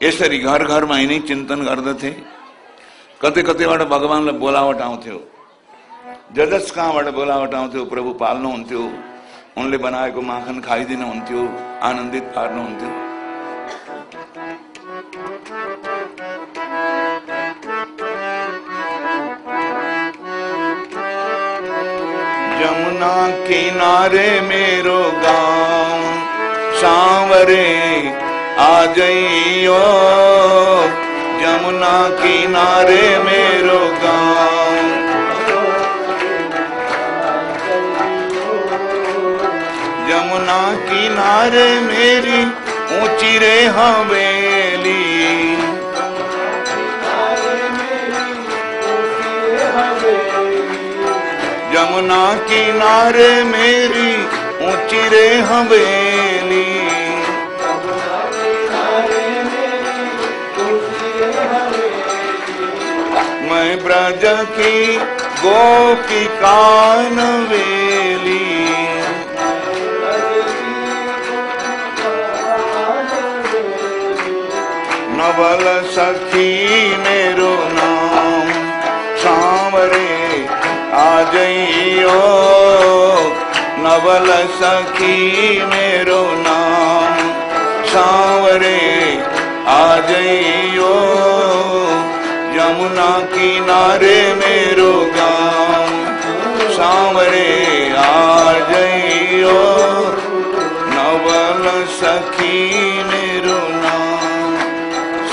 यसरी घर घरमा यिनै चिन्तन गर्दथे कतै कतैबाट भगवान्लाई बोलावट आउँथ्यो ज जस कहाँबाट बोलावट आउँथ्यो प्रभु पाल्नुहुन्थ्यो उनले बनाएको माखन खाइदिनुहुन्थ्यो आनन्दित पार्नुहुन्थ्यो जमुना किनारे मेरो गाउँ सांवरे आ जइयो जमुना किनारे मेरो गाउँ जमुना किनारे मेरी ऊँची रे हवेली जमुना किनारे मेरी ऊँची रे हवेली ब्रज की गोपिका वेली। नवल सखी मेरो नाम, सांवरे आ जइयो नवल सखी मेरो नाम, सांवरे आ जइयो यमुना किनारे मेरो गाँव सांवरे आ जइयो, नवल सखी मेरो नाम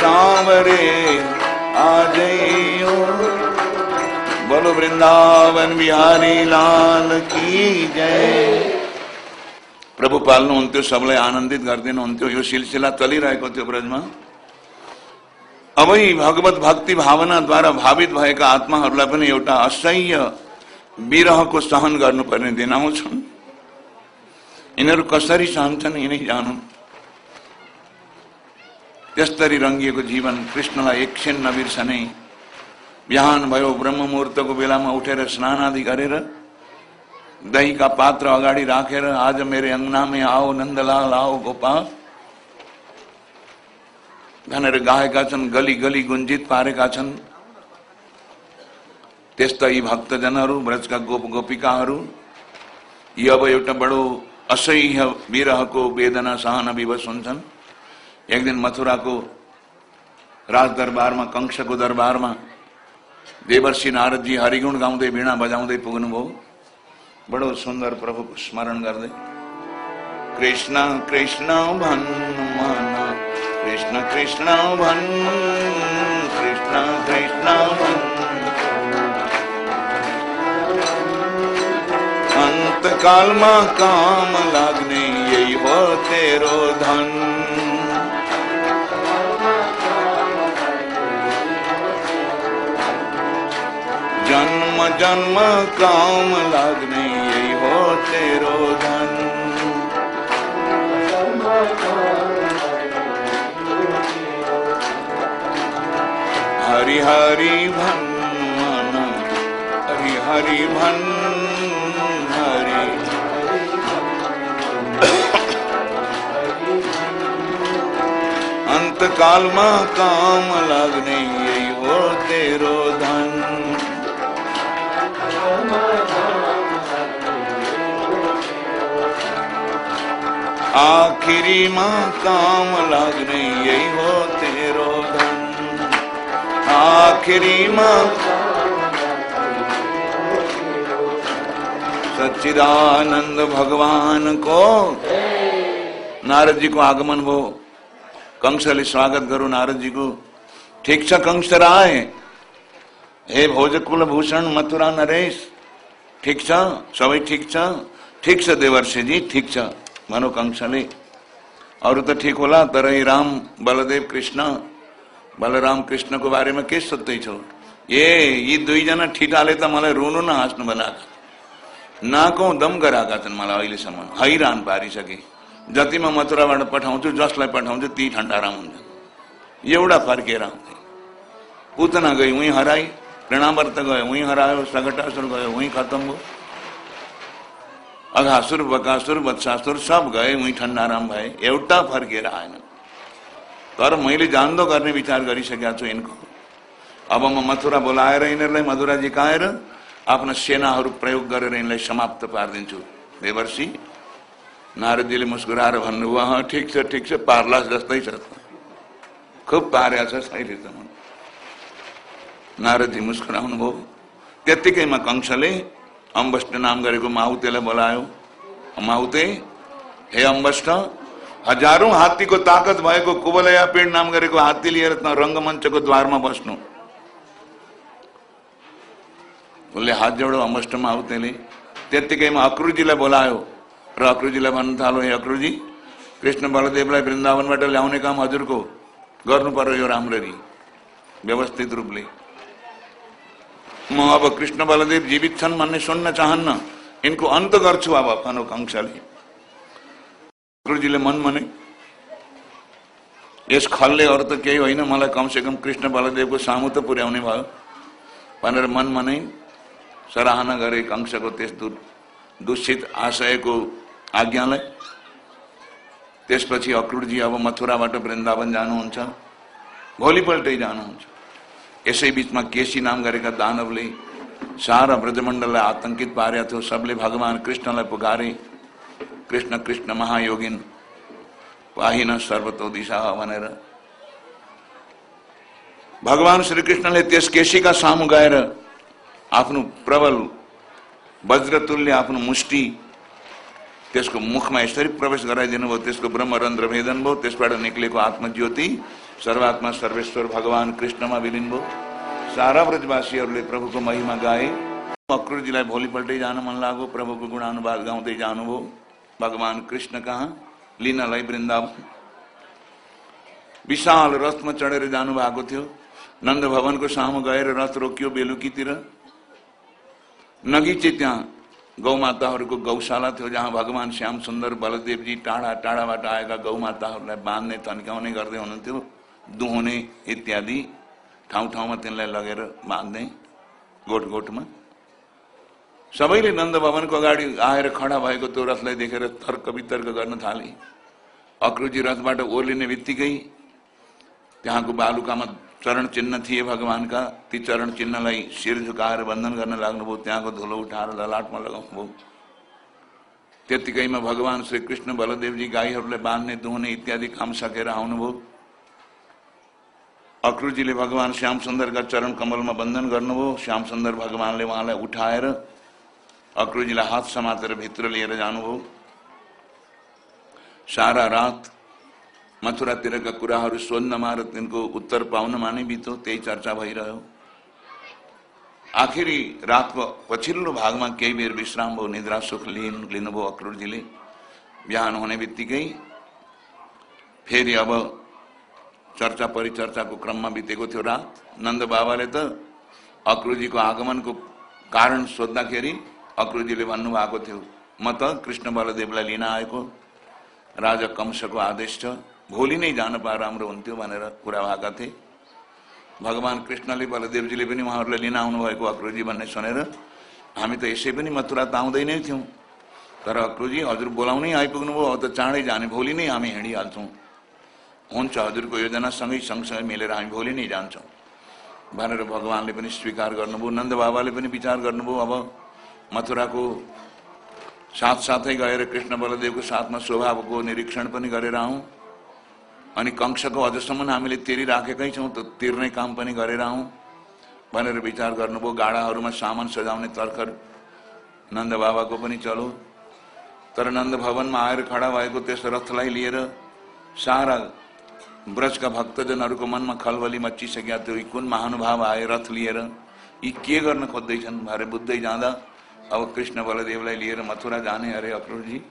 सांवरे आ जइयो। बोलो, वृंदावन बिहारी लाल की जय। પ્રભુપાલનું અંત્યો સબળે આનંદિત કરી દેનો सिलसिला યો સિલસિલા ચલી अबै भगवत भक्ति भावनाद्वारा भावित भएका आत्माहरूलाई पनि एउटा असह्य विरहको सहन गर्नुपर्ने दिन आउँछन् यिनीहरू कसरी सहन्छन् यिनै जानु त्यस्तरी रङ्गिएको जीवन कृष्णलाई एकछिन नबिर्सने बिहान भयो ब्रह्म मुहुर्तको बेलामा उठेर स्नान आदि गरेर दहीका पात्र अगाडि राखेर, आज मेरो अङ्गनामै आओ नन्दलाल आओ गोपाल। भनेर गाएका छन् गली गली गुन्जित पारेका छन्। त्यस्ता यी भक्तजनहरू ब्रजका गोप गोपिकाहरू यी अब एउटा बडो असह्य विरहको वेदना सहन विवश हुन्छन्। एक दिन मथुराको राज दरबारमा कंशको दरबारमा देवर्षि नारदजी हरिगुण गाउँदै वीणा बजाउँदै पुग्नुभयो। बडो सुन्दर प्रभुको स्मरण गर्दै कृष्ण कृष्ण भन् मन कृष्ण कृष्ण भन् कृष्ण कृष्ण भन् अंतकालमा काम लाग्ने यही हो तेरो धन। जन्म जन्म काम लागने यही हो तेरो धन। हरि हरि भन, हरि हरि भन, हरि अंत काल में काम लगने, यही हो तेरो धन। आखिरी माँ काम लगने, यही हो आखिरी सच्चिदानंद भगवान को नारद जी को आगमन भो कंसले स्वागत करो नारद जी को। ठीक छ कंस राय। हे भोजकुल भूषण मथुरा नरेश। ठिक छ सबै ठिक छ ठिक छ देवर्षिजी ठिक छ भनौँ कंसले अरू त ठिक होला तर राम, बलदेव, कृष्ण। बलराम कृष्णको बारेमा के सोध्दैछौ ए यी दुईजना ठिटाले त मलाई रुनु न हाँस्नु बनाएका नाकौँ दम गराएका छन् मलाई अहिलेसम्म। हैरान पारिसके। जतिमा मथुराबाट पठाउँछु जसलाई पठाउँछु ती ठन्डाराम हुन्छ एउटा फर्केर आउँथे। पुतना गई उहीँ हराई। प्रेणावर्त गयो उहीँ हरायो। सगटासुर गयो उहीँ खत्म भयो अघासुर बकासुर बत्सासुर सब गए उहीँ ठन्डाराम भए। एउटा फर्केर आएन। तर मैले जान्दो गर्ने विचार गरिसकेका छु यिनको। अब म मथुरा बोलाएर यिनीहरूलाई मधुरा जिकाएर आफ्ना सेनाहरू प्रयोग गरेर यिनलाई समाप्त पारिदिन्छु। देवर्षी नारदजीले मुस्कुराएर भन्नुभयो अँ ठिक छ ठिक छ पार्लास जस्तै छ खुब पार्या छ अहिले त नारदजी मुस्कुराउनु भयो। त्यत्तिकैमा कंशले अम्बस्ट नाम गरेको माहुतेलाई बोलायो। माहुते हे अम्बस्ट हजारौं हात्तीको ताकत भएको कुबलया पेड नाम गरेको हात्ती लिएर रङ्गमञ्चको द्वारमा बस्नु। उसले हात जोडो अम्बस्ट माहुतेले त्यत्तिकैमा अक्रुजीलाई बोलायो। र अक्रुजीलाई भन्न थालो हे अक्रुजी। कृष्ण बलदेवलाई वृन्दावनबाट ल्याउने काम हजुरको गर्नु पर्यो यो राम्ररी। व्यवस्थित रूपले म अब कृष्ण बलदेव जीवित छन् भन्ने सुन्न चाहन्न। यिनको अन्त गर्छु अब भनौँ कंशले गुरुजीले मन मने यस खलले अरू त केही होइन मलाई कमसेकम कृष्ण बलदेवको सामु त पुर्याउने भयो भनेर मन मनै सराहना गरे कंशको त्यस दूषित आशयको आज्ञालाई। त्यसपछि अक्रुरजी अब मथुराबाट वृन्दावन जानुहुन्छ भोलिपल्टै जानुहुन्छ। यसै बिचमा केसी नाम गरेका दानवले सारा ब्रजमण्डललाई आतंकित पारेका थियो। सबले भगवान कृष्णलाई पुकारे। कृष्ण कृष्ण महायोगिन, वाहिन सर्वतो दिशा भनेर भगवान श्रीकृष्णले त्यस केसीका सामु गएर आफ्नो प्रबल, वज्रतुल्य आफ्नो मुष्टि। त्यसको मुखमा यसरी प्रवेश गराइदिनु भयो त्यसको ब्रह्मरन्ध्र भेदन भयो त्यसबाट निक्लेको आत्मज्योति। सर्वात्मा सर्वेश्वर भगवान कृष्णमा विलिन भयो सारा ब्रजवासीहरूले प्रभुको महिमा गाए। अक्रुरजीलाई भोलिपल्टै जान मन लाग्यो प्रभुको गुणानुवाद गाउँदै जानुभयो भगवान कृष्ण कहाँ? लिनलाई वृन्दावन विशाल रथमा चढेर जानु भएको थियो। नन्द भवनको सामु गएर रथ रोकियो बेलुकीतिर। नगिचे त्यहाँ गौमाताहरूको गौशाला थियो, जहाँ भगवान श्याम सुन्दर, बलदेवजी टाढा, टाढाबाट आएका गौमाताहरूलाई बाँध्ने तन्काउने गर्दै हुनुहुन्थ्यो। दुहुने इत्यादि ठाउँ ठाउँमा तिनलाई लगेर बाँध्ने गोठ गोठमा सबैले नन्द भवनको अगाडि आएर खडा भएको त्यो रथलाई देखेर तर्क वितर्क गर्न थाले। अक्रुजी रथबाट ओर्लिने बित्तिकै त्यहाँको बालुकामा चरण चिन्ह थिए भगवानका। ती चरण चिन्हलाई शिर झुकाएर बन्धन गर्न लाग्नुभयो। त्यहाँको धुलो उठाएर ललाटमा लगाउनुभयो। त्यतिकैमा भगवान श्री कृष्ण बलदेवजी गाईहरूलाई बाँध्ने, दुहुने इत्यादि काम सकेर आउनुभयो। अक्रुजीले भगवान सुन्दरका चरण कमलमा बन्धन गर्नुभयो। सुन्दर भगवानले उहाँलाई उठाएर अक्रुजीलाई हाथ समातेर भित्र लिएर जानुभयो सारा रात मथुरातिरका कुराहरू सोध्नमा र तिनको उत्तर पाउनमा नै बित्यो त्यही चर्चा भइरह्यो आखिरी रातको पछिल्लो भागमा केही बेर विश्राम भयो निद्रा, सुख, लिन लिनुभयो अक्रुरजीले बिहान हुने बित्तिकै फेरि अब चर्चा परिचर्चाको क्रममा बितेको थियो रात। नन्द बाबाले त अक्रुजीको आगमनको कारण सोद्धाखेरि अक्रुजीले भन्नुभएको थियो। म त कृष्ण बलदेवलाई लिन आएको। राजा कंशको आदेश छ। भोलि नै जान पाए राम्रो हुन्थ्यो भनेर कुरा भएका थिए। भगवान् कृष्णले बलदेवजीले पनि उहाँहरूलाई लिन आउनुभएको अक्रुजी भन्ने सुनेर हामी त यसै पनि मथुरा त आउँदै नै थियौँ। तर अक्रुजी हजुर बोलाउनै आइपुग्नु भयो अब त चाँडै जाने। भोलि नै हामी हिँडिहाल्छौँ। हुन्छ हजुरको योजनासँगै सँगसँगै मिलेर हामी भोलि नै जान्छौँ। भनेर भगवान्ले पनि स्वीकार गर्नुभयो। नन्द बाबाले पनि विचार गर्नुभयो। अब मथुराको साथसाथै गएर कृष्ण बलदेवको साथमा स्वभावको निरीक्षण पनि गरेर आउँ। अनि कंशको अझसम्म हामीले तिरिराखेकै छौँ त तिर्ने काम पनि गरेर आउँ भनेर विचार गर्नुभयो। गाडाहरूमा सामान सजाउने तर्खर नन्द बाबाको पनि चलो। तर नन्द भवनमा आएर खडा भएको त्यस रथलाई लिएर सारा ब्रजका भक्तजनहरूको मनमा खलबली मचिसकेका थियो कुन महानुभाव आए रथ लिएर यी के गर्न खोज्दैछन् भरे बुझ्दै जाँदा अब कृष्ण बलदेवलाई लिएर मथुरा जाने अरे अक्रुरजी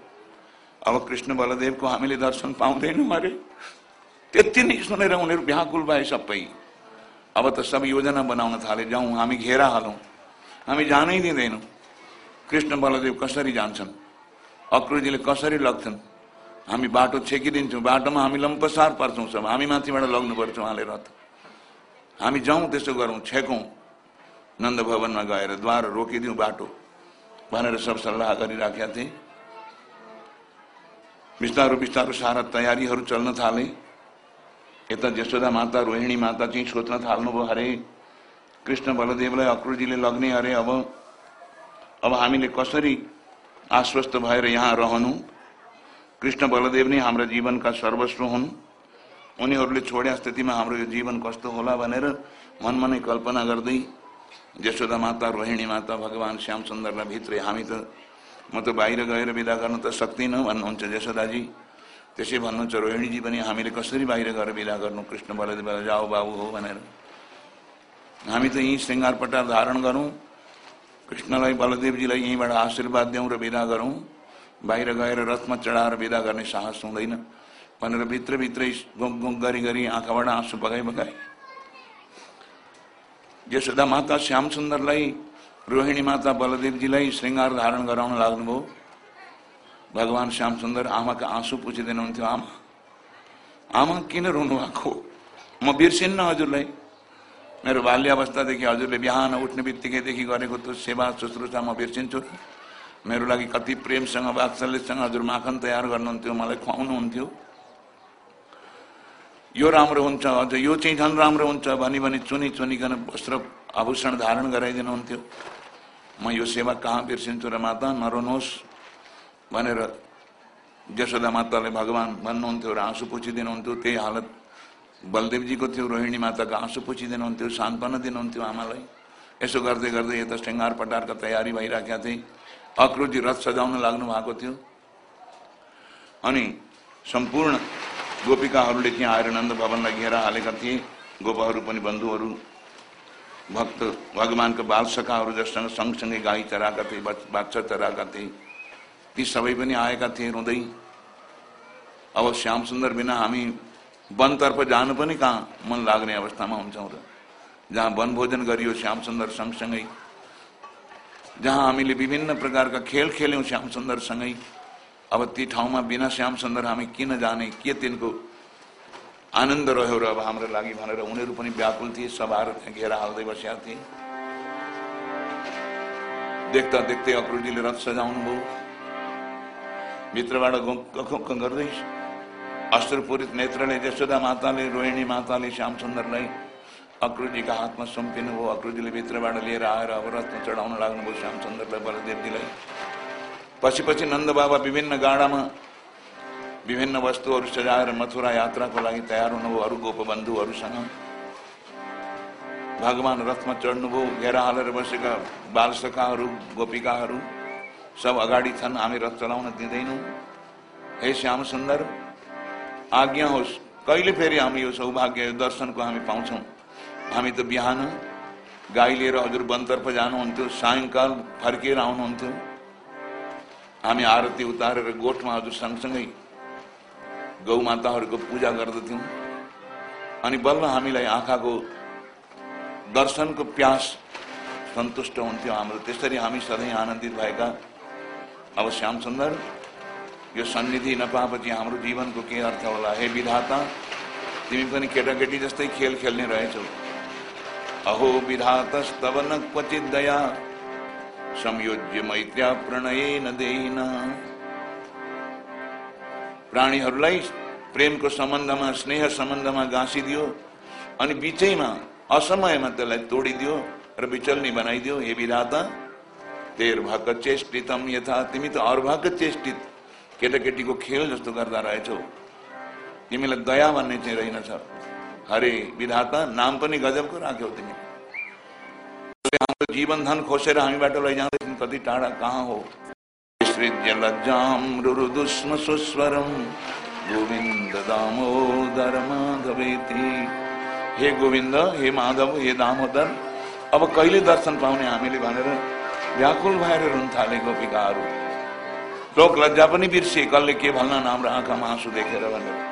अब कृष्ण बलदेवको हामीले दर्शन पाउँदैनौँ अरे त्यति नै सुनेर उनीहरू भ्याकुल भए सबै। अब त सब योजना बनाउन थाले। जाउँ हामी घेरा हालौँ। हामी जानै दिँदैनौँ। कृष्ण बलदेव कसरी जान्छन्? अक्रुजीले कसरी लग्छन्? हामी बाटो छेकिदिन्छौँ। बाटोमा हामी लम्पसार पर्छौँ सब। हामी माथिबाट लग्नुपर्छ उहाँले रथ। हामी जाउँ त्यसो गरौँ छेकौँ। नन्द भवनमा गएर द्वार रोकिदिउँ बाटो। भनेर सब सल्लाह गरिराखेका थिए। बिस्तारो बिस्तारो सारा तयारीहरू चल्न थाले। यता जसोदा माता रोहिणी माता चाहिँ सोच्न थाल्नुभयो अरे कृष्ण बलदेवलाई अक्रुजीले लग्ने अरे अब अब हामीले कसरी आश्वस्त भएर यहाँ रहनु? कृष्ण बलदेव नै हाम्रा जीवनका सर्वस्व हुन्। उनीहरूले छोड्या स्थितिमा हाम्रो यो जीवन कस्तो होला भनेर मनमा नै कल्पना गर्दै यशोदा माता रोहिणी माता भगवान् श्याम सुन्दरलाई भित्रै हामी त म त बाहिर गएर विदा गर्न त सक्दिनँ भन्नुहुन्छ यशोदाजी। त्यसै भन्नुहुन्छ रोहिणीजी पनि हामीले कसरी बाहिर गएर विदा गर्नु? कृष्ण बलदेव जाऊ बाबु हो भनेर। हामी त यहीँ श्रृङ्गार पटार धारण गरौँ। कृष्णलाई बलदेवजीलाई यहीँबाट आशीर्वाद दिउँ र विदा गरौँ। बाहिर गएर रथमा चढाएर विदा गर्ने साहस हुँदैन। भनेर भित्रभित्रै गुक गुक गरी गरी आँखाबाट आँसु बगाई बगाए यशोदा माता श्याम सुन्दरलाई रोहिणी माता बलदेवजीलाई श्रृङ्गार धारण गराउन लाग्नुभयो भगवान् श्याम सुन्दर आमाका आँसु पुछिदिनुहुन्थ्यो आमा आमा किन रुनु भएको म बिर्सिन्न हजुरलाई मेरो बाल्यावस्थादेखि हजुरले बिहान उठ्ने बित्तिकैदेखि गरेको त्यो सेवा शुश्रूषा म बिर्सिन्छु मेरो लागि कति प्रेमसँग वात्सल्यसँग हजुर माखन तयार गर्नुहुन्थ्यो मलाई खुवाउनुहुन्थ्यो यो राम्रो हुन्छ, अझ यो चाहिँ झन् राम्रो हुन्छ चुनी चुनिकन वस्त्र आभूषण धारण गराइदिनुहुन्थ्यो। म यो सेवा कहाँ बिर्सिन्छु र माता नरोनुहोस् भनेर यशोदा माताले भगवान् भन्नुहुन्थ्यो र आँसु पुछिदिनुहुन्थ्यो। त्यही हालत बलदेवजीको थियो, रोहिणी माताको आँसु पुछिदिनुहुन्थ्यो, सान्त्वना दिनुहुन्थ्यो आमालाई। यसो गर्दै गर्दै यता श्रृङ्गार पटारका तयारी भइराखेका थिए। अक्रुजी रथ सजाउन लाग्नु भएको थियो। अनि सम्पूर्ण गोपिकाहरूले त्यहाँ आएर नन्द भवनलाई घेरा हालेका थिए। गोपाहरू पनि बन्धुहरू भक्त भगवान्का बाल सखाहरू जससँग सँगसँगै गाई चराएका थिए बाछा चराएका थिए। ती सबै पनि आएका थिए रुँदै। अब श्याम सुन्दर बिना हामी वनतर्फ जानु पनि कहाँ मन लाग्ने अवस्थामा हुन्छौँ र। जहाँ वनभोजन गरियो श्याम सुन्दर सँगसँगै। जहाँ हामीले विभिन्न प्रकारका खेल खेल्यौँ श्याम सुन्दरसँगै अब ती ठाउँमा बिना श्याम सुन्दर हामी किन जाने के तिनको आनन्द रह्यो र अब हाम्रो लागि भनेर उनीहरू पनि व्याकुल थिए सभाहरू त्यहाँ घेरा हाल्दै बसेका थिए। देख्दा देख्दै अक्रुजीले रथ सजाउनु भयो भित्रबाट गख गर्दै अस्त्रपूरित नेत्रले यशोदा माताले रोहिणी माताले श्याम सुन्दरलाई अक्रुजीका हातमा सुम्पिनु भयो अक्रुजीले भित्रबाट लिएर आएर अब रथमा चढाउन लाग्नुभयो। श्याम सुन्दरलाई बलदेवजीलाई पछि पछि नन्द बाबा विभिन्न गाडामा विभिन्न वस्तुहरू सजाएर मथुरा यात्राको लागि तयार हुनुभयो अरू गोपबन्धुहरूसँग। भगवान् रथमा चढ्नुभयो घेरा हालेर बसेका बालसखाहरू गोपिकाहरू सब अगाडि छन् हामी रथ चलाउन दिँदैनौँ। हे श्याम सुन्दर आज्ञा होस् कहिले फेरि हामी यो सौभाग्य दर्शनको हामी पाउँछौँ? हामी त बिहान गाई लिएर हजुर वनतर्फ जानुहुन्थ्यो सायङ्काल फर्किएर आउनुहुन्थ्यो। हामी आरती उतारेर गोठमा हजुर सँगसँगै गौमाताहरूको पूजा गर्दथ्यौँ। अनि बल्ल हामीलाई आँखाको दर्शनको प्यास सन्तुष्ट हुन्थ्यो हाम्रो। त्यसरी हामी सधैँ आनन्दित भएका अब श्याम सुन्दर यो सन्निधि नपाएपछि हाम्रो जीवनको के अर्थ होला? हे विधाता तिमी पनि केटाकेटी जस्तै खेल खेल्ने रहेछौ। अहो विधातस्तव न क्वचित दया। संयोज्य मैत्र्या प्रणय नदेन प्राणीहरूलाई प्रेमको सम्बन्धमा स्नेह सम्बन्धमा गाँसिदियो अनि बिचैमा असमयमा त्यसलाई तोडिदियो र विचल्नी बनाइदियो। हे विधाता तेर भक चेष्टितम यथा। तिमी त अर्भक चेष्टित केटाकेटीको खेल जस्तो गर्दा रहेछौ। तिमीलाई दया भन्ने चाहिँ रहेनछ। हरे विधाता नाम पनि गजबको राख्यौ तिमी। તો જીવન ધન ખોશે હામી બેઠો લઈ જાણ કદી ટાળા કાં હો गोविंद दामोदर माधवेती हे गोविंद, हे माधव, हे दामोदर, अब कहिले दर्शन पाउने हामीले भनेर व्याकुल भएर रुन थाले गोपिकाहरू लोक लज्जा पनि बिर्सिए कसले के भन्न हाम्रो आँखामा आँसु देखेर भनेर